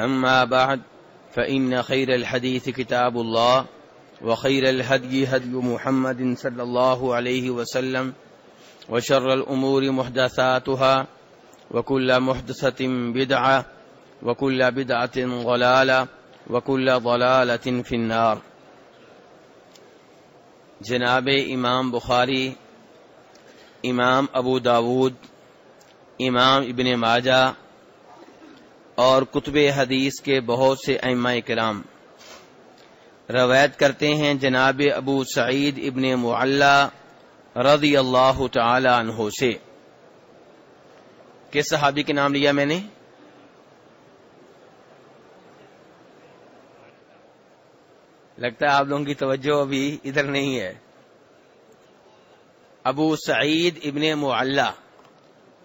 أما بعد، فإن خير الحديث كتاب الله، وخير الهدي هدي محمد صلى الله عليه وسلم، وشر الأمور محدثاتها، وكل محدثة بدعة، وكل بدعة ضلالة، وكل ضلالة في النار. جناب امام بخاری، امام ابو داود، امام ابن ماجہ اور کتب حدیث کے بہت سے ائمہ کرام۔ روایت کرتے ہیں جناب ابو سعید ابن معلہ رضی اللہ تعالی عنہ سے۔ کس صحابی کے نام لیا میں نے؟ لگتا ہے آپ لوگوں کی توجہ ابھی ادھر نہیں ہے۔ ابو سعید ابن معلہ،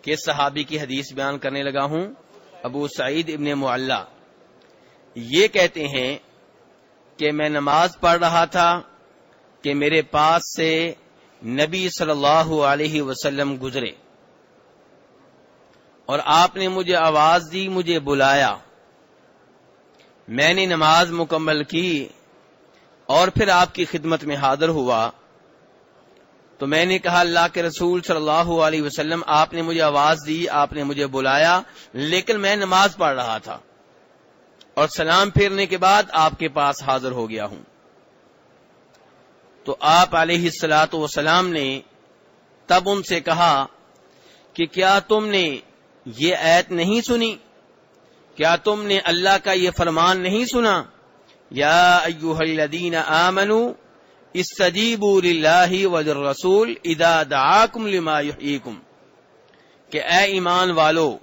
کس صحابی کی حدیث بیان کرنے لگا ہوں؟ ابو سعید ابن معلہ، یہ کہتے ہیں کہ میں نماز پڑھ رہا تھا کہ میرے پاس سے نبی صلی اللہ علیہ وسلم گزرے اور آپ نے مجھے آواز دی، مجھے بلایا۔ میں نے نماز مکمل کی اور پھر آپ کی خدمت میں حاضر ہوا۔ تو میں نے کہا اللہ کے رسول صلی اللہ علیہ وسلم، آپ نے مجھے آواز دی، آپ نے مجھے بلایا، لیکن میں نماز پڑھ رہا تھا۔ اور سلام پھیرنے کے بعد آپ کے پاس حاضر ہو گیا ہوں۔ تو آپ علیہ السلاۃ وسلام نے تب ان سے کہا کہ کیا تم نے یہ ایت نہیں سنی؟ کیا تم نے اللہ کا یہ فرمان نہیں سنا؟ یا ایوہ الذین آمنوا استجیبوا للہ وللرسول اذا دعاکم لما یحییکم کہ اے ایمان والو،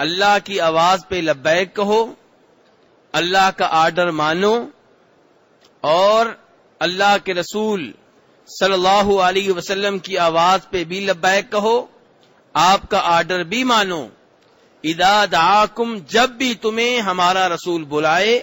اللہ کی آواز پہ لبیک کہو، اللہ کا آرڈر مانو اور اللہ کے رسول صلی اللہ علیہ وسلم کی آواز پہ بھی لبیک کہو، آپ کا آرڈر بھی مانو۔ ادا دعاکم، جب بھی تمہیں ہمارا رسول بلائے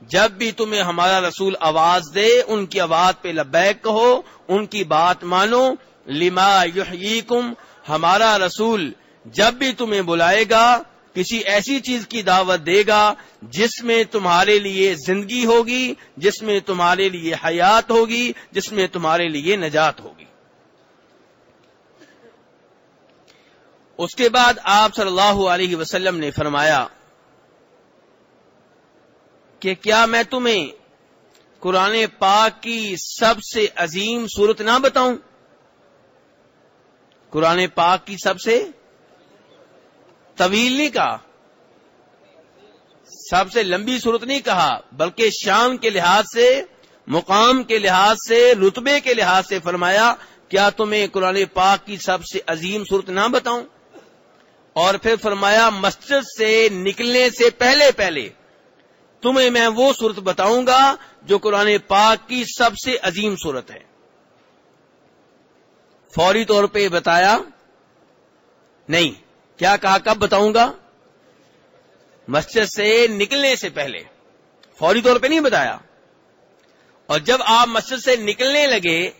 جب بھی تمہیں ہمارا رسول آواز دے، ان کی آواز پہ لبیک کہو، ان کی بات مانو، لما یحییکم، ہمارا رسول جب بھی تمہیں بلائے گا، کسی ایسی چیز کی دعوت دے گا جس میں تمہارے لیے زندگی ہوگی، جس میں تمہارے لیے حیات ہوگی، جس میں تمہارے لیے نجات ہوگی۔ اس کے بعد آپ صلی اللہ علیہ وسلم نے فرمایا کہ کیا میں تمہیں قرآن پاک کی سب سے عظیم صورت نہ بتاؤں؟ قرآن پاک کی سب سے طویل نہیں کہا، سب سے لمبی صورت نہیں کہا، بلکہ شام کے لحاظ سے، مقام کے لحاظ سے، رتبے کے لحاظ سے فرمایا، کیا تمہیں قرآن پاک کی سب سے عظیم صورت نہ بتاؤں؟ اور پھر فرمایا، مسجد سے نکلنے سے پہلے پہلے تمہیں میں وہ صورت بتاؤں گا جو قرآن پاک کی سب سے عظیم صورت ہے۔ فوری طور پہ بتایا، نہیں، کیا کہا، کب بتاؤں گا؟ مسجد سے نکلنے سے پہلے۔ فوری طور پہ نہیں بتایا۔ اور جب آپ مسجد سے نکلنے لگے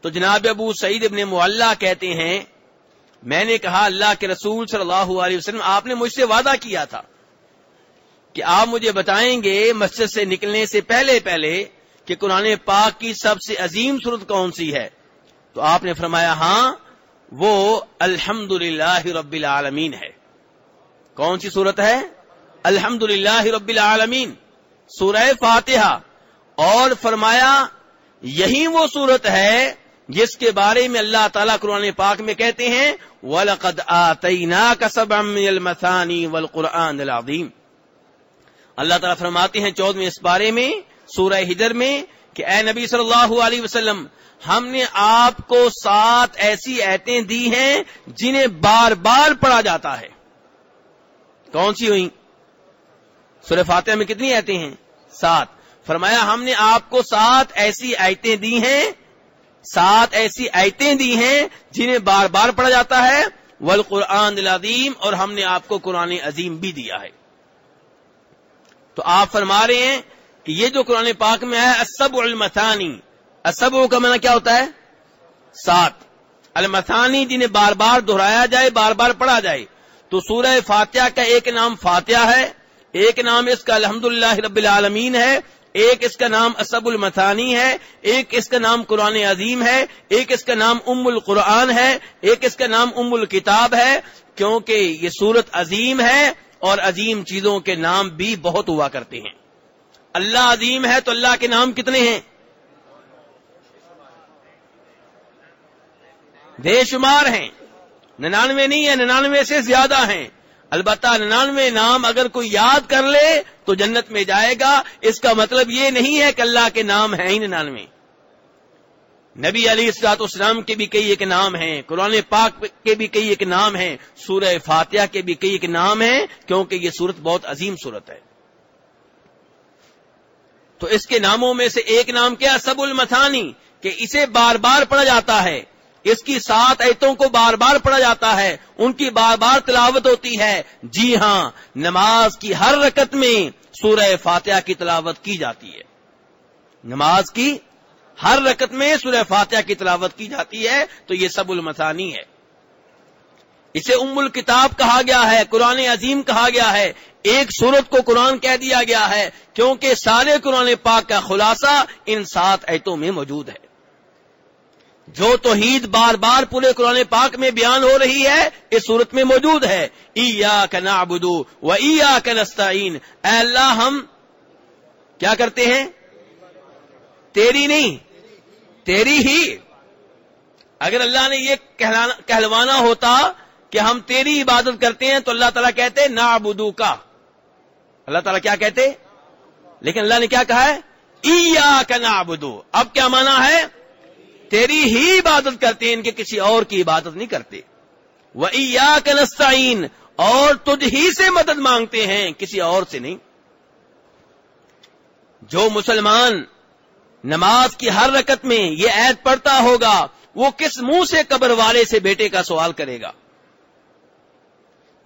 تو جناب ابو سعید ابن معلہ کہتے ہیں، میں نے کہا، اللہ کے رسول صلی اللہ علیہ وسلم، آپ نے مجھ سے وعدہ کیا تھا۔ کہ آپ مجھے بتائیں گے مسجد سے نکلنے سے پہلے پہلے کہ قرآن پاک کی سب سے عظیم صورت کون سی ہے؟ تو آپ نے فرمایا ہاں وہ الحمد رب العالمین ہے۔ کون سی صورت ہے؟ الحمد رب العالمین۔ سورہ فاتحہ۔ اور فرمایا، یہی وہ صورت ہے جس کے بارے میں اللہ تعالیٰ قرآن پاک میں کہتے ہیں، وَلَقَدْ آتَيْنَاكَ سَبْعًا مِنَ الْمَثَانِي وَالْقُرْآنِ الْعَظِيمِ۔ اللہ تعالیٰ فرماتے ہیں چودویں اس بارے میں، سورہ ہجر میں کہ اے نبی صلی اللہ علیہ وسلم، ہم نے آپ کو سات ایسی ایتیں دی ہیں جنہیں بار بار پڑھا جاتا ہے۔ کون سی ہوئی سورہ فاتحہ میں کتنی آیتیں ہیں؟ سات۔ فرمایا، ہم نے آپ کو سات ایسی آیتیں دی ہیں، سات ایسی آیتیں دی ہیں جنہیں بار بار پڑھا جاتا ہے۔ والقرآن العظیم اور ہم نے آپ کو قرآن عظیم بھی دیا ہے۔ تو آپ فرما رہے ہیں کہ یہ جو قرآن پاک میں ہے اسب المتانی اسب کا معنی کیا ہوتا ہے؟ سات. المتانی جنہیں بار بار دہرایا جائے، بار بار پڑھا جائے. تو سورہ فاتحہ کا ایک نام فاتحہ ہے، ایک نام اس کا الحمد رب العالمین ہے، ایک اس کا نام اسب المتانی ہے، ایک اس کا نام قرآن عظیم ہے، ایک اس کا نام ام القرآن ہے، ایک اس کا نام ام الکتاب ہے، کیونکہ یہ سورت عظیم ہے اور عظیم چیزوں کے نام بھی بہت ہوا کرتے ہیں۔ اللہ عظیم ہے تو اللہ کے نام کتنے ہیں؟ بے شمار ہیں۔ ننانوے نہیں ہے ننانوے سے زیادہ ہیں۔ البتہ ننانوے نام اگر کوئی یاد کر لے تو جنت میں جائے گا۔ اس کا مطلب یہ نہیں ہے کہ اللہ کے نام ہیں ہی ننانوے۔ نبی علی اسرات اسلام کے بھی کئی ایک نام ہیں، قرآن پاک کے بھی کئی ایک نام ہیں، سورہ فاتحہ کے بھی کئی ایک نام ہیں، کیونکہ یہ صورت بہت عظیم صورت ہے۔ تو اس کے ناموں میں سے ایک نام کیا؟ سب المتانی کہ اسے بار بار پڑھا جاتا ہے۔ اس کی سات ایتوں کو بار بار پڑھا جاتا ہے۔ ان کی بار بار تلاوت ہوتی ہے۔ جی ہاں نماز کی ہر رکت میں سورہ فاتحہ کی تلاوت کی جاتی ہے۔ نماز کی ہر رکت میں سورہ فاتحہ کی تلاوت کی جاتی ہے، تو یہ سب المسانی ہے۔ اسے ام الکتاب کہا گیا ہے، قرآن عظیم کہا گیا ہے۔ ایک صورت کو قرآن کہہ دیا گیا ہے، کیونکہ سارے قرآن پاک کا خلاصہ ان سات ایتوں میں موجود ہے۔ جو توحید بار بار پورے قرآن پاک میں بیان ہو رہی ہے، اس صورت میں موجود ہے۔ ایا کا نابدو و ایا کا نستعین۔ اے اللہ، ہم کیا کرتے ہیں؟ تیری نہیں، تیری ہی۔ اگر اللہ نے یہ کہلوانا ہوتا کہ ہم تیری عبادت کرتے ہیں تو اللہ تعالیٰ کہتے نا کا اللہ تعالیٰ کیا کہتے؟ لیکن اللہ نے کیا کہا ہے؟ ایا کا اب کیا مانا ہے؟ تیری ہی عبادت کرتے ہیں، ان کے کسی اور کی عبادت نہیں کرتے۔ وہ کنستعین اور تجھ ہی سے مدد مانگتے ہیں، کسی اور سے نہیں۔ جو مسلمان نماز کی ہر رکت میں یہ عید پڑھتا ہوگا، وہ کس منہ سے قبر والے سے بیٹے کا سوال کرے گا؟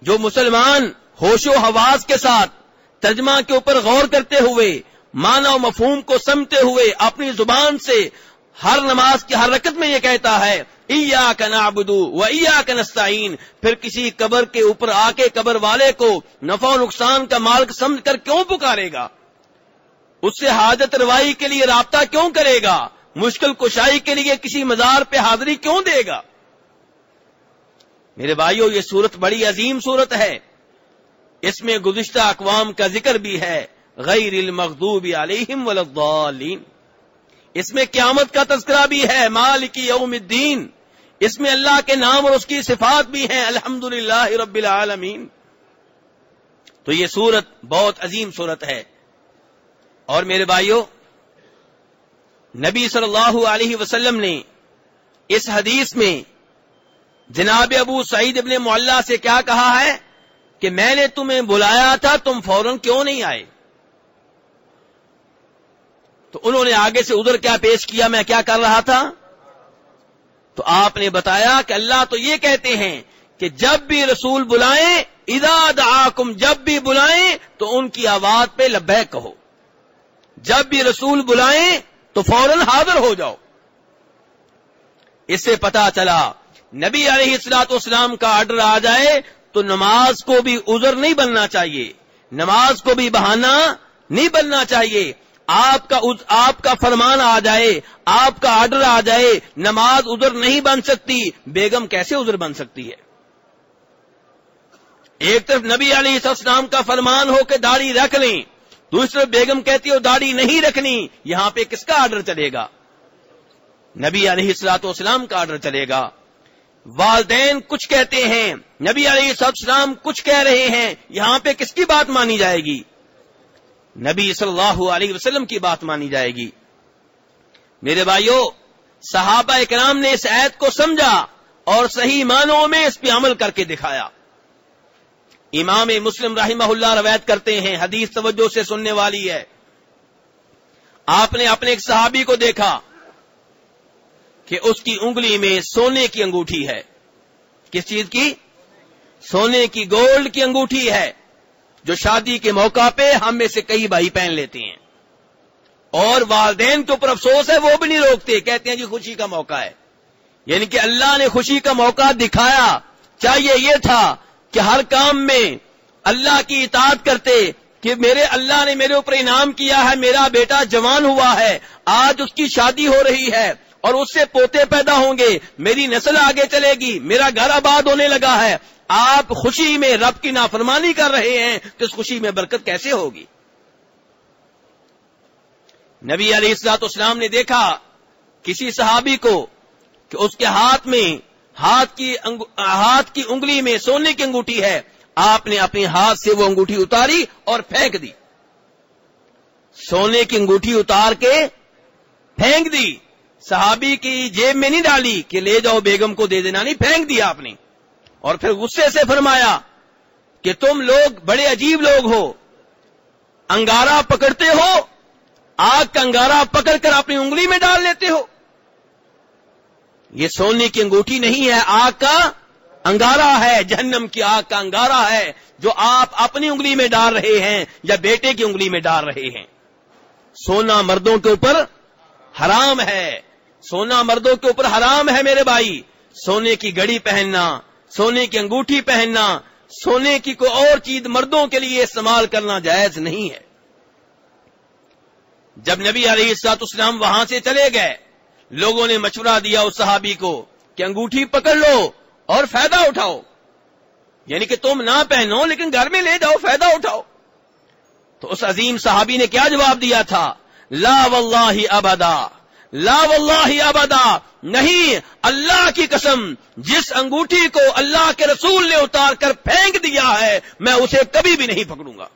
جو مسلمان ہوش و حواس کے ساتھ ترجمہ کے اوپر غور کرتے ہوئے مانا و مفہوم کو سمتے ہوئے اپنی زبان سے ہر نماز کی ہر رکت میں یہ کہتا ہے ایا کا نابدو و ایا کا نستعین پھر کسی قبر کے اوپر آ کے قبر والے کو نفع و نقصان کا مالک سمجھ کر کیوں پکارے گا؟ اس سے حاجت روائی کے لیے رابطہ کیوں کرے گا؟ مشکل کشائی کے لیے کسی مزار پہ حاضری کیوں دے گا؟ میرے بھائیو، یہ صورت بڑی عظیم صورت ہے۔ اس میں گزشتہ اقوام کا ذکر بھی ہے۔ غیر المغضوب علیہم ولدالین اس میں قیامت کا تذکرہ بھی ہے۔ مالک یوم الدین۔ اس میں اللہ کے نام اور اس کی صفات بھی ہیں۔ الحمد رب العالمین۔ تو یہ سورت بہت عظیم صورت ہے۔ اور میرے بھائیوں نبی صلی اللہ علیہ وسلم نے اس حدیث میں جناب ابو سعید ابن معلہ سے کیا کہا ہے کہ میں نے تمہیں بلایا تھا، تم فوراً کیوں نہیں آئے؟ تو انہوں نے آگے سے ادھر کیا پیش کیا، میں کیا کر رہا تھا؟ تو آپ نے بتایا کہ اللہ تو یہ کہتے ہیں کہ جب بھی رسول بلائیں اداد آکم جب بھی بلائیں، تو ان کی آواز پہ لبیک کہو۔ جب بھی رسول بلائیں تو فوراً حاضر ہو جاؤ۔ اس سے پتا چلا، نبی علیہ السلاط اسلام کا آرڈر آ جائے تو نماز کو بھی ازر نہیں بننا چاہیے۔ نماز کو بھی بہانا نہیں بننا چاہیے۔ آپ کا آپ کا فرمان آ جائے، آپ کا آرڈر آ جائے، نماز ادھر نہیں بن سکتی۔ بیگم کیسے ادھر بن سکتی ہے؟ ایک طرف نبی علی السلام کا فرمان ہو کہ داڑھی رکھ لیں دوسری طرف بیگم کہتی ہو داڑھی نہیں رکھنی، یہاں پہ کس کا آرڈر چلے گا؟ نبی علیہ السلاط والسلام کا آرڈر چلے گا۔ والدین کچھ کہتے ہیں، نبی علیہ السلام کچھ کہہ رہے ہیں، یہاں پہ کس کی بات مانی جائے گی؟ نبی صلی اللہ علیہ وسلم کی بات مانی جائے گی۔ میرے بھائیوں صحابہ اکرام نے اس عید کو سمجھا اور صحیح معنوں میں اس پہ عمل کر کے دکھایا۔ امام مسلم رحمہ اللہ روایت کرتے ہیں، حدیث توجہ سے سننے والی ہے۔ آپ نے اپنے ایک صحابی کو دیکھا کہ اس کی انگلی میں سونے کی انگوٹھی ہے۔ کس چیز کی؟ سونے کی گولڈ کی انگوٹھی ہے۔ جو شادی کے موقع پہ ہم میں سے کئی بھائی پہن لیتے ہیں۔ اور والدین کے اوپر افسوس ہے، وہ بھی نہیں روکتے، کہتے ہیں جی خوشی کا موقع ہے۔ یعنی کہ اللہ نے خوشی کا موقع دکھایا، چاہیے یہ تھا کہ ہر کام میں اللہ کی اطاعت کرتے کہ میرے اللہ نے میرے اوپر انعام کیا ہے، میرا بیٹا جوان ہوا ہے، آج اس کی شادی ہو رہی ہے اور اس سے پوتے پیدا ہوں گے، میری نسل آگے چلے گی، میرا گھر آباد ہونے لگا ہے۔ آپ خوشی میں رب کی نافرمانی کر رہے ہیں تو اس خوشی میں برکت کیسے ہوگی؟ نبی علیہ السلاط اسلام نے دیکھا کسی صحابی کو کہ اس کے ہاتھ میں ہاتھ کی ہاتھ کی انگلی میں سونے کی انگوٹھی ہے۔ آپ نے اپنے ہاتھ سے وہ انگوٹھی اتاری اور پھینک دی۔ سونے کی انگوٹھی اتار کے پھینک دی۔ صحابی کی جیب میں نہیں ڈالی کہ لے جاؤ بیگم کو دے دینا نہیں، پھینک دیا آپ نے۔ اور پھر غصے سے فرمایا کہ تم لوگ بڑے عجیب لوگ ہو۔ انگارا پکڑتے ہو، آگ کا انگارا پکڑ کر اپنی انگلی میں ڈال لیتے ہو۔ یہ سونے کی انگوٹھی نہیں ہے، آگ کا انگارا ہے، جہنم کی آگ کا انگارا ہے، جو آپ اپنی انگلی میں ڈال رہے ہیں یا بیٹے کی انگلی میں ڈال رہے ہیں۔ سونا مردوں کے اوپر حرام ہے۔ سونا مردوں کے اوپر حرام ہے میرے بھائی۔ سونے کی گڑی پہننا، سونے کی انگوٹھی پہننا، سونے کی کوئی اور چیز مردوں کے لیے استعمال کرنا جائز نہیں ہے۔ جب نبی علیہ السلاط اسلام وہاں سے چلے گئے لوگوں نے مشورہ دیا اس صحابی کو کہ انگوٹھی پکڑ لو اور فائدہ اٹھاؤ۔ یعنی کہ تم نہ پہنو لیکن گھر میں لے جاؤ، فائدہ اٹھاؤ۔ تو اس عظیم صحابی نے کیا جواب دیا تھا؟ لا واللہ ابدا، لا واللہ ابدا، نہیں، اللہ کی قسم، جس انگوٹھی کو اللہ کے رسول نے اتار کر پھینک دیا ہے، میں اسے کبھی بھی نہیں پکڑوں گا۔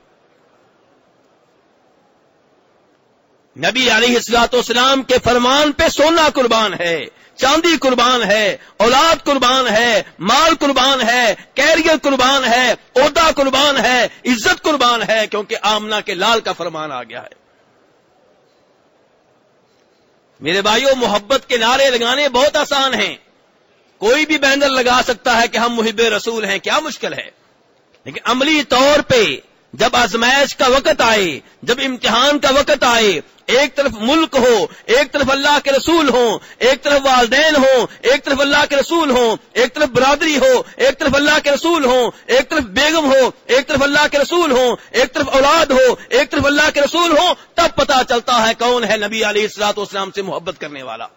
نبی علیہ السلاط اسلام کے فرمان پہ سونا قربان ہے، چاندی قربان ہے، اولاد قربان ہے، مال قربان ہے، کیریئر قربان ہے، عہدہ قربان ہے، عزت قربان ہے، کیونکہ آمنا کے لال کا فرمان آ گیا ہے۔ میرے بھائیوں محبت کے نعرے لگانے بہت آسان ہیں۔ کوئی بھی بینر لگا سکتا ہے کہ ہم محب رسول ہیں، کیا مشکل ہے؟ لیکن عملی طور پہ جب آزمائش کا وقت آئے، جب امتحان کا وقت آئے ایک طرف ملک ہو ایک طرف اللہ کے رسول ہوں ایک طرف والدین ہوں ایک طرف اللہ کے رسول ہوں ایک طرف برادری ہو ایک طرف اللہ کے رسول ہوں ایک طرف بیگم ہو ایک طرف اللہ کے رسول ہوں ایک طرف اولاد ہو ایک طرف اللہ کے رسول ہوں تب پتا چلتا ہے کون ہے نبی علی السلاط اسلام سے محبت کرنے والا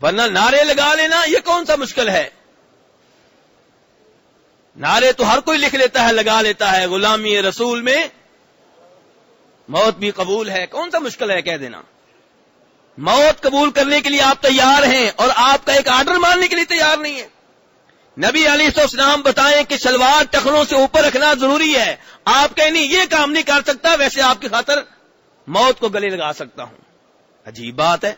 ورنہ نعرے لگا لینا یہ کون سا مشکل ہے نعرے تو ہر کوئی لکھ لیتا ہے لگا لیتا ہے غلامی رسول میں موت بھی قبول ہے، کون سا مشکل ہے کہہ دینا؟ موت قبول کرنے کے لیے آپ تیار ہیں اور آپ کا ایک آرڈر ماننے کے لیے تیار نہیں ہے نبی علی اسلام بتائیں کہ شلوار ٹخنوں سے اوپر رکھنا ضروری ہے۔ آپ کہیں نہیں، یہ کام نہیں کر سکتا، ویسے آپ کی خاطر موت کو گلے لگا سکتا ہوں۔ عجیب بات ہے۔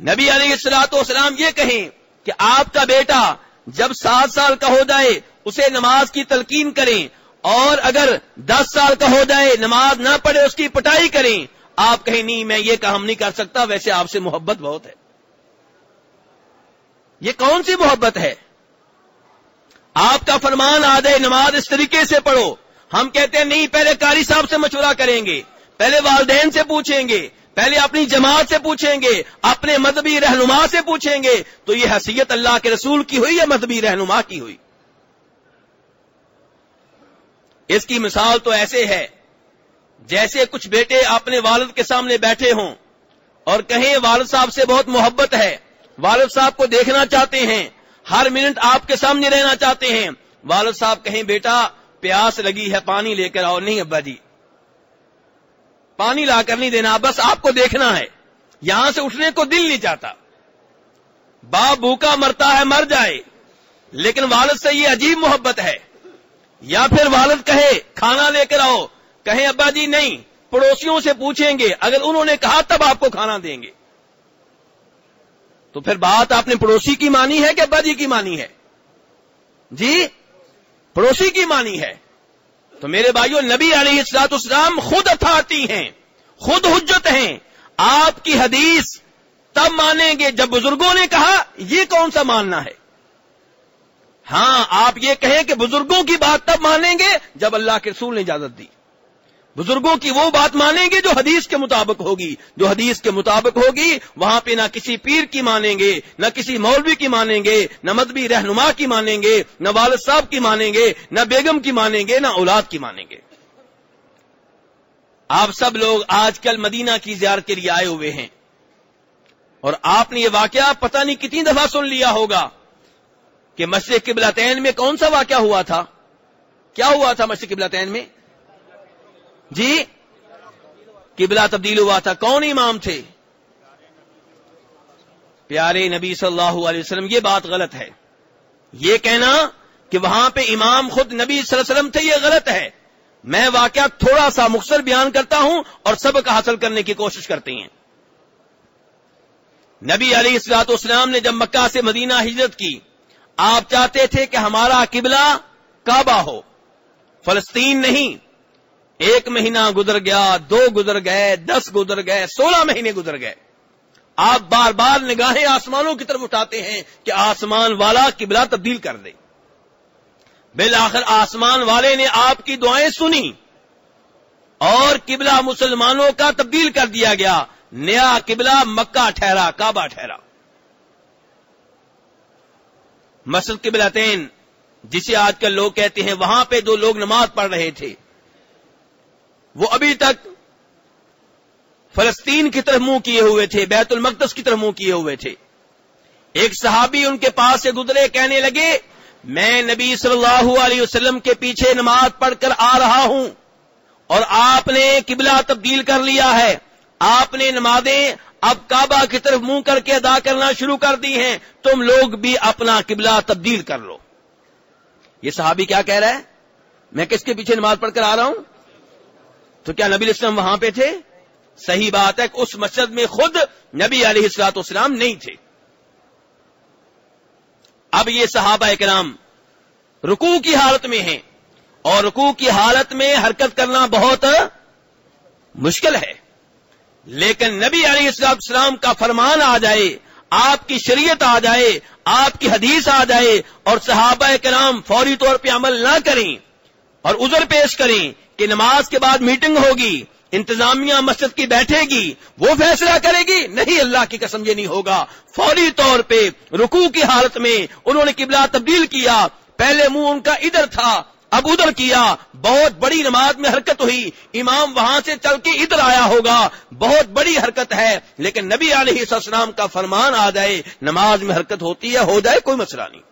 نبی علی السلاط اسلام یہ کہیں کہ آپ کا بیٹا جب سات سال کا ہو جائے، اسے نماز کی تلقین کریں اور اگر دس سال کا ہو جائے، نماز نہ پڑھے، اس کی پٹائی کریں، آپ کہیں نہیں، میں یہ کام نہیں کر سکتا، ویسے آپ سے محبت بہت ہے۔ یہ کون سی محبت ہے؟ آپ کا فرمان آ جائے نماز اس طریقے سے پڑھو۔ ہم کہتے ہیں، نہیں، پہلے کاری صاحب سے مشورہ کریں گے، پہلے والدین سے پوچھیں گے، پہلے اپنی جماعت سے پوچھیں گے، اپنے مذہبی رہنما سے پوچھیں گے۔ تو یہ حیثیت اللہ کے رسول کی ہوئی یا مذہبی رہنما کی ہوئی؟ اس کی مثال تو ایسے ہے جیسے کچھ بیٹے اپنے والد کے سامنے بیٹھے ہوں اور کہیں والد صاحب سے بہت محبت ہے۔ والد صاحب کو دیکھنا چاہتے ہیں۔ ہر منٹ آپ کے سامنے رہنا چاہتے ہیں۔ والد صاحب کہیں، بیٹا، پیاس لگی ہے پانی لے کر آؤ۔ نہیں، ابا جی۔ پانی لا کر نہیں دینا، بس آپ کو دیکھنا ہے۔ یہاں سے اٹھنے کو دل نہیں چاہتا۔ باپ بھوکا مرتا ہے، مر جائے۔ لیکن والد سے یہ عجیب محبت ہے۔ یا پھر والد کہے، کھانا لے کر آؤ۔ کہیں ابا جی نہیں، پڑوسیوں سے پوچھیں گے، اگر انہوں نے کہا تب آپ کو کھانا دیں گے۔ تو پھر بات آپ نے پڑوسی کی مانی ہے کہ ابا جی کی مانی ہے؟ جی پڑوسی کی مانی ہے۔ تو میرے بھائیوں نبی علیہ السلاط اسلام خود اتھارٹی ہیں، خود حجت ہیں۔ آپ کی حدیث تب مانیں گے جب بزرگوں نے کہا، یہ کون سا ماننا ہے؟ ہاں آپ یہ کہیں کہ بزرگوں کی بات تب مانیں گے جب اللہ کے رسول نے اجازت دی۔ بزرگوں کی وہ بات مانیں گے جو حدیث کے مطابق ہوگی۔ جو حدیث کے مطابق ہوگی، وہاں پہ نہ کسی پیر کی مانیں گے، نہ کسی مولوی کی مانیں گے، نہ مدبی رہنما کی مانیں گے، نہ والد صاحب کی مانیں گے، نہ بیگم کی مانیں گے، نہ اولاد کی مانیں گے۔ آپ سب لوگ آج کل مدینہ کی زیارت کے لیے آئے ہوئے ہیں۔ اور آپ نے یہ واقعہ پتہ نہیں کتنی دفعہ سن لیا ہوگا۔ کہ مسجد قبلتین میں کون سا واقعہ ہوا تھا؟ کیا ہوا تھا مسجد قبلتین میں؟ جی؟ قبلہ تبدیل ہوا تھا۔ کون امام تھے؟ پیارے نبی صلی اللہ علیہ وسلم، یہ بات غلط ہے۔ یہ کہنا کہ وہاں پہ امام خود نبی صلی اللہ علیہ وسلم تھے، یہ غلط ہے۔ میں واقعہ تھوڑا سا مختصر بیان کرتا ہوں اور سبق حاصل کرنے کی کوشش کرتے ہیں۔ نبی علی السلاط اسلام نے جب مکہ سے مدینہ ہجرت کی آپ چاہتے تھے کہ ہمارا قبلہ کعبہ ہو۔ فلسطین نہیں۔ ایک مہینہ گزر گیا، دو گزر گئے، دس گزر گئے، سولہ مہینے گزر گئے۔ آپ بار بار نگاہیں آسمانوں کی طرف اٹھاتے ہیں کہ آسمان والا قبلہ تبدیل کر دے۔ بالآخر آسمان والے نے آپ کی دعائیں سنی۔ اور قبلہ مسلمانوں کا تبدیل کر دیا گیا۔ نیا قبلہ مکہ ٹھہرا، کعبہ ٹھہرا۔ مسجد قبلتین جسے آج کل لوگ کہتے ہیں وہاں پہ جو لوگ نماز پڑھ رہے تھے۔ وہ ابھی تک فلسطین کی طرف منہ کیے ہوئے تھے، بیت المقدس کی طرف منہ کیے ہوئے تھے۔ ایک صحابی ان کے پاس سے گزرے، کہنے لگے، میں نبی صلی اللہ علیہ وسلم کے پیچھے نماز پڑھ کر آ رہا ہوں اور آپ نے قبلہ تبدیل کر لیا ہے۔ آپ نے نمازیں اب کعبہ کی طرف منہ کر کے ادا کرنا شروع کر دی ہیں، تم لوگ بھی اپنا قبلہ تبدیل کر لو۔ یہ صحابی کیا کہہ رہا ہے؟ میں کس کے پیچھے نماز پڑھ کر آ رہا ہوں؟ تو کیا نبی اسلام وہاں پہ تھے؟ صحیح بات ہے کہ اس مسجد میں خود نبی علیہ السلاط اسلام نہیں تھے۔ اب یہ صحابہ کرام رکوع کی حالت میں ہیں اور رکوع کی حالت میں حرکت کرنا بہت مشکل ہے۔ لیکن نبی علیہ السلام السلام کا فرمان آ جائے، آپ کی شریعت آ جائے، آپ کی حدیث آ جائے اور صحابہ کرام فوری طور پہ عمل نہ کریں اور عذر پیش کریں کہ نماز کے بعد میٹنگ ہوگی، انتظامیہ مسجد کی بیٹھے گی وہ فیصلہ کرے گی، نہیں اللہ کی قسم یہ نہیں ہوگا۔ فوری طور پہ رکوع کی حالت میں انہوں نے قبلہ تبدیل کیا، پہلے منہ ان کا ادھر تھا اب ادھر کیا، بہت بڑی نماز میں حرکت ہوئی، امام وہاں سے چل کے ادھر آیا ہوگا، بہت بڑی حرکت ہے، لیکن نبی علیہ السلام کا فرمان آ جائے، نماز میں حرکت ہوتی ہے، ہو جائے، کوئی مسئلہ نہیں۔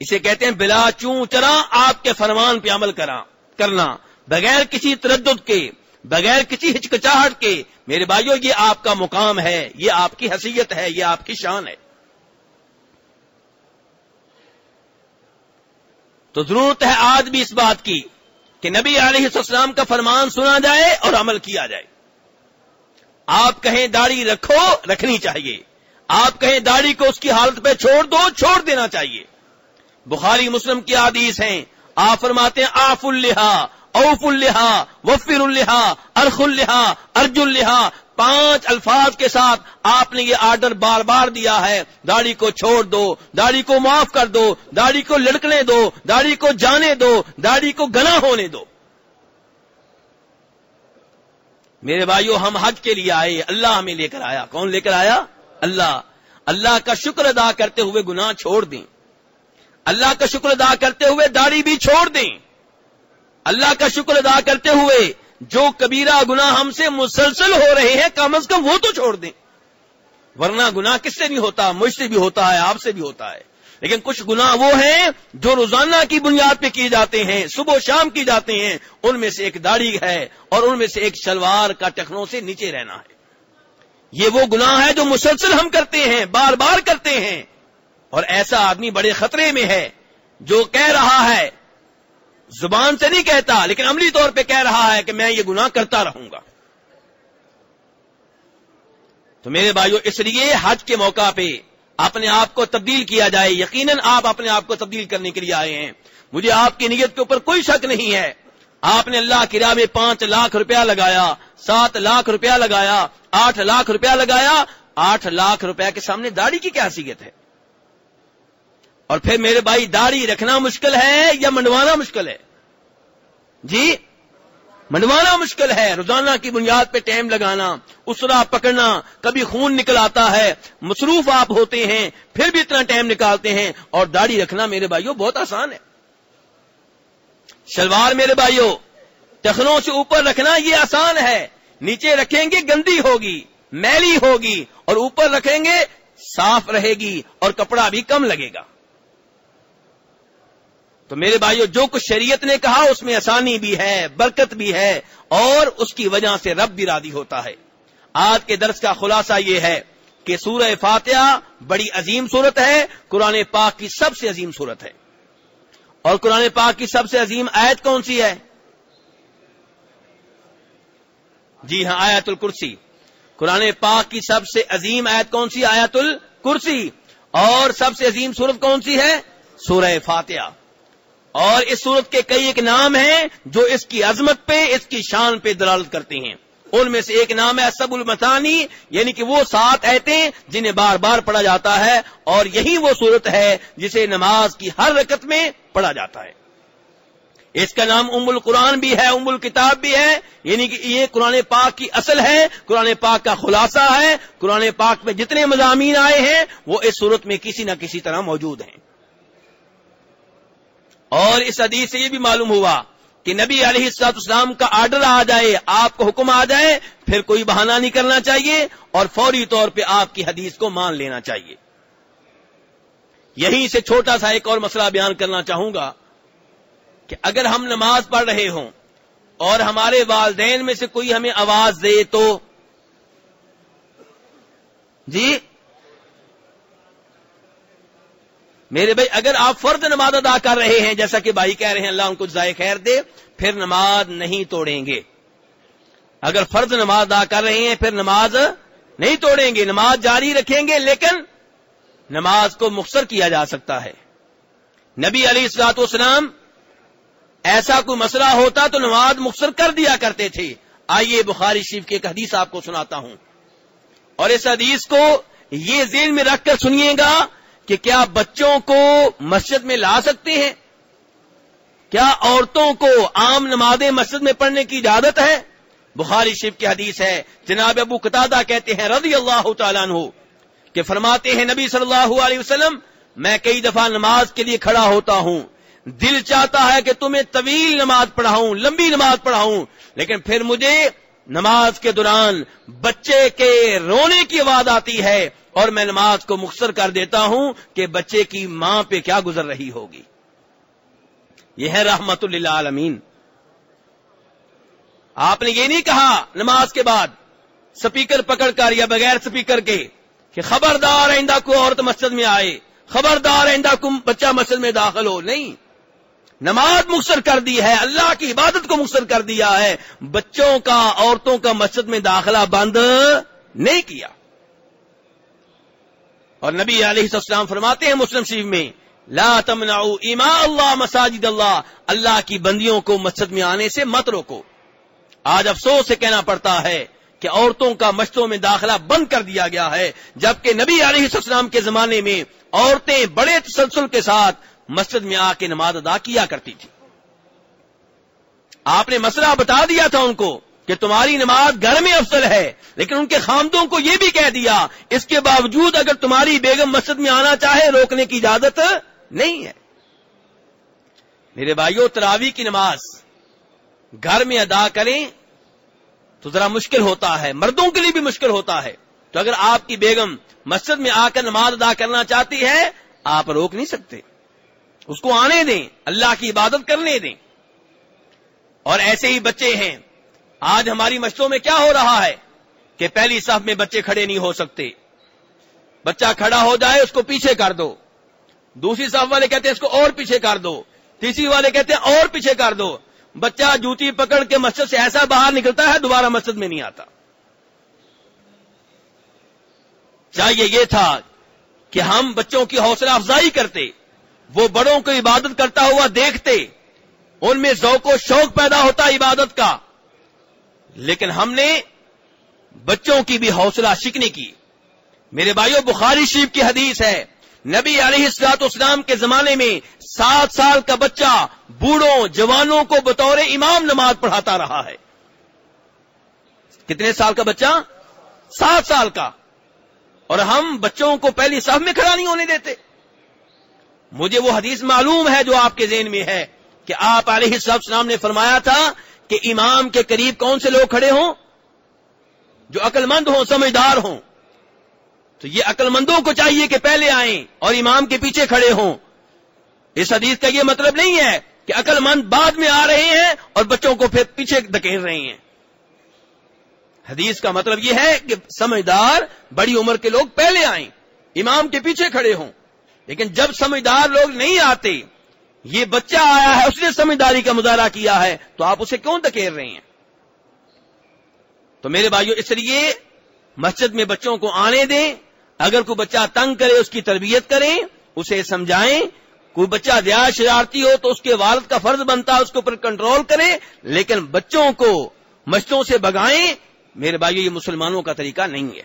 اسے کہتے ہیں، بلا چون چرا، آپ کے فرمان پہ عمل کرا، کرنا۔ بغیر کسی تردد کے، بغیر کسی ہچکچاہٹ کے، میرے بھائیوں یہ آپ کا مقام ہے، یہ آپ کی حیثیت ہے، یہ آپ کی شان ہے۔ تو ضرورت ہے آج بھی اس بات کی کہ نبی علیہ السلام کا فرمان سنا جائے اور عمل کیا جائے۔ آپ کہیں داڑھی رکھو، رکھنی چاہیے۔ آپ کہیں داڑھی کو اس کی حالت پہ چھوڑ دو، چھوڑ دینا چاہیے۔ بخاری مسلم کی عادیث ہیں۔ آپ فرماتے ہیں، آف الحا اوف الحا وفر الحا ارخ الحا ارج الحا پانچ الفاظ کے ساتھ آپ نے یہ آرڈر بار بار دیا ہے، داڑھی کو چھوڑ دو، داڑھی کو معاف کر دو، داڑھی کو لڑکنے دو، داڑھی کو جانے دو، داڑھی کو گنا ہونے دو۔ میرے بھائیو، ہم حج کے لیے آئے، اللہ ہمیں لے کر آیا۔ کون لے کر آیا؟ اللہ۔ اللہ کا شکر ادا کرتے ہوئے گناہ چھوڑ دیں۔ اللہ کا شکر ادا کرتے ہوئے داڑھی بھی چھوڑ دیں۔ اللہ کا شکر ادا کرتے ہوئے جو کبیرہ گنا ہم سے مسلسل ہو رہے ہیں، کم از کم وہ تو چھوڑ دیں۔ ورنہ گنا کس سے نہیں ہوتا، مجھ سے بھی ہوتا ہے، آپ سے بھی ہوتا ہے۔ لیکن کچھ گنا وہ ہیں جو روزانہ کی بنیاد پہ کیے جاتے ہیں، صبح و شام کی جاتے ہیں۔ ان میں سے ایک داڑھی ہے اور ان میں سے ایک شلوار کا ٹخنوں سے نیچے رہنا ہے۔ یہ وہ گناہ ہے جو مسلسل ہم کرتے ہیں، بار بار کرتے ہیں۔ اور ایسا آدمی بڑے خطرے میں ہے جو کہہ رہا ہے زبان سے نہیں کہتا، لیکن عملی طور پہ کہہ رہا ہے کہ میں یہ گناہ کرتا رہوں گا۔ تو میرے بھائیو، اس لیے حج کے موقع پہ اپنے آپ کو تبدیل کیا جائے۔ یقیناً آپ اپنے آپ کو تبدیل کرنے کے لیے آئے ہیں۔ مجھے آپ کی نیت کے اوپر کوئی شک نہیں ہے۔ آپ نے اللہ کی راہ میں پانچ لاکھ روپیہ لگایا، سات لاکھ روپیہ لگایا، آٹھ لاکھ روپیہ لگایا۔ آٹھ لاکھ روپیہ کے سامنے داڑھی کی کیا حیثیت ہے؟ اور پھر میرے بھائی داڑھی رکھنا مشکل ہے یا منڈوانا مشکل ہے؟ جی؟ منڈوانا مشکل ہے، روزانہ کی بنیاد پہ ٹائم لگانا، اسرا پکڑنا، کبھی خون نکل آتا ہے، مصروف آپ ہوتے ہیں، پھر بھی اتنا ٹائم نکالتے ہیں، اور داڑھی رکھنا میرے بھائیوں بہت آسان ہے۔ شلوار میرے بھائیوں ٹخنوں سے اوپر رکھنا یہ آسان ہے۔ نیچے رکھیں گے گندی ہوگی، میلی ہوگی، اور اوپر رکھیں گے صاف رہے گی، اور کپڑا بھی کم لگے گا۔ تو میرے بھائیوں جو کچھ شریعت نے کہا، اس میں آسانی بھی ہے، برکت بھی ہے، اور اس کی وجہ سے رب بھی رادی ہوتا ہے۔ آج کے درس کا خلاصہ یہ ہے کہ سورہ فاتحہ بڑی عظیم صورت ہے، قرآن پاک کی سب سے عظیم صورت ہے۔ اور قرآن پاک کی سب سے عظیم آیت کون سی ہے؟ جی ہاں آیت الکرسی۔ قرآن پاک کی سب سے عظیم آیت کون سی؟ آیت الکرسی۔ اور سب سے عظیم صورت کون سی ہے؟ سورہ فاتحہ۔ اور اس صورت کے کئی ایک نام ہیں جو اس کی عظمت پہ، اس کی شان پہ دلالت کرتے ہیں۔ ان میں سے ایک نام ہے سب المتانی یعنی کہ وہ سات ایتے جنہیں بار بار پڑھا جاتا ہے اور یہی وہ صورت ہے جسے نماز کی ہر رکت میں پڑھا جاتا ہے۔ اس کا نام ام القرآن بھی ہے، ام الکتاب بھی ہے یعنی کہ یہ قرآن پاک کی اصل ہے، قرآن پاک کا خلاصہ ہے۔ قرآن پاک میں جتنے مضامین آئے ہیں، وہ اس صورت میں کسی نہ کسی طرح موجود ہیں۔ اور اس حدیث سے یہ بھی معلوم ہوا کہ نبی علیہ السلاط اسلام کا آرڈر آ جائے، آپ کو حکم آ جائے، پھر کوئی بہانہ نہیں کرنا چاہیے اور فوری طور پہ آپ کی حدیث کو مان لینا چاہیے۔ یہیں سے چھوٹا سا ایک اور مسئلہ بیان کرنا چاہوں گا کہ اگر ہم نماز پڑھ رہے ہوں اور ہمارے والدین میں سے کوئی ہمیں آواز دے تو۔ جی؟ میرے بھائی، اگر آپ فرد نماز ادا کر رہے ہیں، جیسا کہ بھائی کہہ رہے ہیں، اللہ ان کو ضائع خیر دے، پھر نماز نہیں توڑیں گے۔ اگر فرد نماز ادا کر رہے ہیں، پھر نماز نہیں توڑیں گے۔ نماز جاری رکھیں گے، لیکن نماز کو مختصر کیا جا سکتا ہے۔ نبی علی السلاط اسلام ایسا کوئی مسئلہ ہوتا تو نماز مختصر کر دیا کرتے تھے۔ آئیے بخاری شریف کی ایک حدیث آپ کو سناتا ہوں۔ اور اس حدیث کو یہ ذہن میں رکھ کر سنیے گا کہ کیا بچوں کو مسجد میں لا سکتے ہیں؟ کیا عورتوں کو عام نمازیں مسجد میں پڑھنے کی اجازت ہے؟ بخاری شیف کی حدیث ہے، جناب ابو قطادہ کہتے ہیں رضی اللہ تعالیٰ عنہ کہ فرماتے ہیں نبی صلی اللہ علیہ وسلم، میں کئی دفعہ نماز کے لیے کھڑا ہوتا ہوں۔ دل چاہتا ہے کہ تمہیں طویل نماز پڑھاؤں، لمبی نماز پڑھاؤں، لیکن پھر مجھے نماز کے دوران بچے کے رونے کی آواز آتی ہے۔ اور میں نماز کو مختصر کر دیتا ہوں کہ بچے کی ماں پہ کیا گزر رہی ہوگی۔ یہ ہے رحمت اللہ عالمین آپ نے یہ نہیں کہا نماز کے بعد سپیکر پکڑ کر یا بغیر سپیکر کے کہ خبردار آئندہ کو عورت مسجد میں آئے، خبردار آئندہ کو بچہ مسجد میں داخل ہو۔ نہیں۔ نماز مختصر کر دی ہے، اللہ کی عبادت کو مختصر کر دیا ہے۔ بچوں کا، عورتوں کا مسجد میں داخلہ بند نہیں کیا۔ اور نبی علیہ السلام فرماتے ہیں مسلم شریف میں، لا تمنعوا ایما اللہ، مساجد اللہ اللہ کی بندیوں کو مسجد میں آنے سے مت روکو۔ آج افسوس سے کہنا پڑتا ہے کہ عورتوں کا مسجدوں میں داخلہ بند کر دیا گیا ہے، جبکہ نبی علیہ السلام کے زمانے میں عورتیں بڑے تسلسل کے ساتھ مسجد میں آ کے نماز ادا کیا کرتی تھی آپ نے مسئلہ بتا دیا تھا ان کو کہ تمہاری نماز گھر میں افضل ہے، لیکن ان کے خامدوں کو یہ بھی کہہ دیا، اس کے باوجود اگر تمہاری بیگم مسجد میں آنا چاہے، روکنے کی اجازت نہیں ہے۔ میرے بھائیوں تراوی کی نماز گھر میں ادا کریں تو ذرا مشکل ہوتا ہے، مردوں کے لیے بھی مشکل ہوتا ہے۔ تو اگر آپ کی بیگم مسجد میں آ کر نماز ادا کرنا چاہتی ہے، آپ روک نہیں سکتے۔ اس کو آنے دیں، اللہ کی عبادت کرنے دیں۔ اور ایسے ہی بچے ہیں آج ہماری مشتوں میں کیا ہو رہا ہے کہ پہلی صف میں بچے کھڑے نہیں ہو سکتے؟ بچہ کھڑا ہو جائے، اس کو پیچھے کر دو۔ دوسری صف والے کہتے ہیں اس کو اور پیچھے کر دو۔ تیسری والے کہتے ہیں اور پیچھے کر دو۔ بچہ جوتی پکڑ کے مسجد سے ایسا باہر نکلتا ہے، دوبارہ مسجد میں نہیں آتا۔ چاہیے یہ تھا کہ ہم بچوں کی حوصلہ افزائی کرتے، وہ بڑوں کو عبادت کرتا ہوا دیکھتے، ان میں ذوق و شوق پیدا ہوتا عبادت کا۔ لیکن ہم نے بچوں کی بھی حوصلہ شکنی کی۔ میرے بھائیوں بخاری شریف کی حدیث ہے، نبی علیہ السلاط اسلام کے زمانے میں سات سال کا بچہ بوڑھوں، جوانوں کو بطور امام نماز پڑھاتا رہا ہے۔ کتنے سال کا بچہ؟ سات سال کا۔ اور ہم بچوں کو پہلی صف میں کھڑا نہیں ہونے دیتے۔ مجھے وہ حدیث معلوم ہے جو آپ کے ذہن میں ہے کہ آپ علیہ السلام نے فرمایا تھا کہ امام کے قریب کون سے لوگ کھڑے ہوں؟ جو عقل مند ہوں، سمجھدار ہوں۔ تو یہ عقل مندوں کو چاہیے کہ پہلے آئیں اور امام کے پیچھے کھڑے ہوں۔ اس حدیث کا یہ مطلب نہیں ہے کہ عقل مند بعد میں آ رہے ہیں اور بچوں کو پھر پیچھے دکیل رہے ہیں۔ حدیث کا مطلب یہ ہے کہ سمجھدار بڑی عمر کے لوگ پہلے آئیں، امام کے پیچھے کھڑے ہوں۔ لیکن جب سمجھدار لوگ نہیں آتے یہ بچہ آیا ہے، اس نے سمجھداری کا مظاہرہ کیا ہے، تو آپ اسے کیوں دکیر رہے ہیں؟ تو میرے بھائیوں اس لیے مسجد میں بچوں کو آنے دیں، اگر کوئی بچہ تنگ کرے، اس کی تربیت کریں، اسے سمجھائیں، کوئی بچہ دیا شرارتی ہو، تو اس کے والد کا فرض بنتا ہے اس کے اوپر کنٹرول کریں، لیکن بچوں کو مسجدوں سے بگائیں میرے بھائیو، یہ مسلمانوں کا طریقہ نہیں ہے۔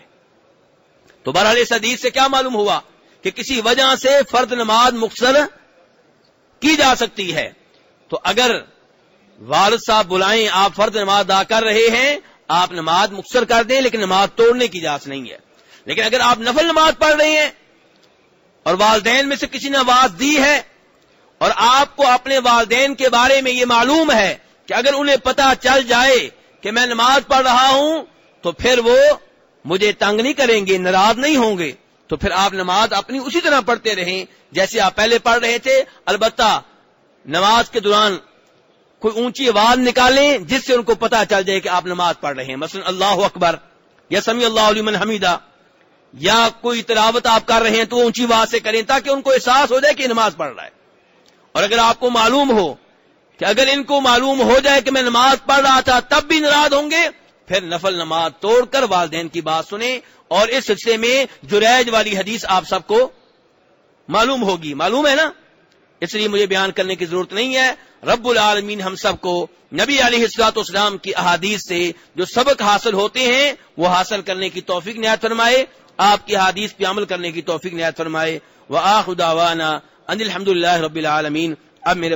تو بہرحال اس حدیث سے کیا معلوم ہوا کہ کسی وجہ سے فرد نماز مختصر کی جا سکتی ہے۔ تو اگر والد صاحب بلائیں، آپ فرد نماز ادا کر رہے ہیں، آپ نماز مختصر کر دیں، لیکن نماز توڑنے کی اجازت نہیں ہے۔ لیکن اگر آپ نفل نماز پڑھ رہے ہیں اور والدین میں سے کسی نے آواز دی ہے اور آپ کو اپنے والدین کے بارے میں یہ معلوم ہے کہ اگر انہیں پتا چل جائے کہ میں نماز پڑھ رہا ہوں، تو پھر وہ مجھے تنگ نہیں کریں گے، ناراض نہیں ہوں گے۔ تو پھر آپ نماز اپنی اسی طرح پڑھتے رہیں۔ جیسے آپ پہلے پڑھ رہے تھے، البتہ نماز کے دوران کوئی اونچی آواز نکالیں جس سے ان کو پتا چل جائے کہ آپ نماز پڑھ رہے ہیں۔ مثلا اللہ اکبر، یا سمی اللہ علیہ حمیدہ، یا کوئی تلاوت آپ کر رہے ہیں تو اونچی آواز سے کریں تاکہ ان کو احساس ہو جائے کہ نماز پڑھ رہا ہے۔ اور اگر آپ کو معلوم ہو کہ اگر ان کو معلوم ہو جائے کہ میں نماز پڑھ رہا تھا تب بھی ناراض ہوں گے، پھر نفل نماز توڑ کر والدین کی بات سنیں۔ اور اس سلسلے میں جریج والی حدیث آپ سب کو معلوم ہوگی، معلوم ہے نا؟ اس لیے مجھے بیان کرنے کی ضرورت نہیں ہے۔ رب العالمین ہم سب کو نبی علیہ السلاط اسلام کی احادیث سے جو سبق حاصل ہوتے ہیں، وہ حاصل کرنے کی توفیق نہایت فرمائے۔ آپ کی حادیث پہ عمل کرنے کی توفیق نہایت فرمائے۔ وہ آخا ان الحمد اللہ رب العالمین۔ اب میرے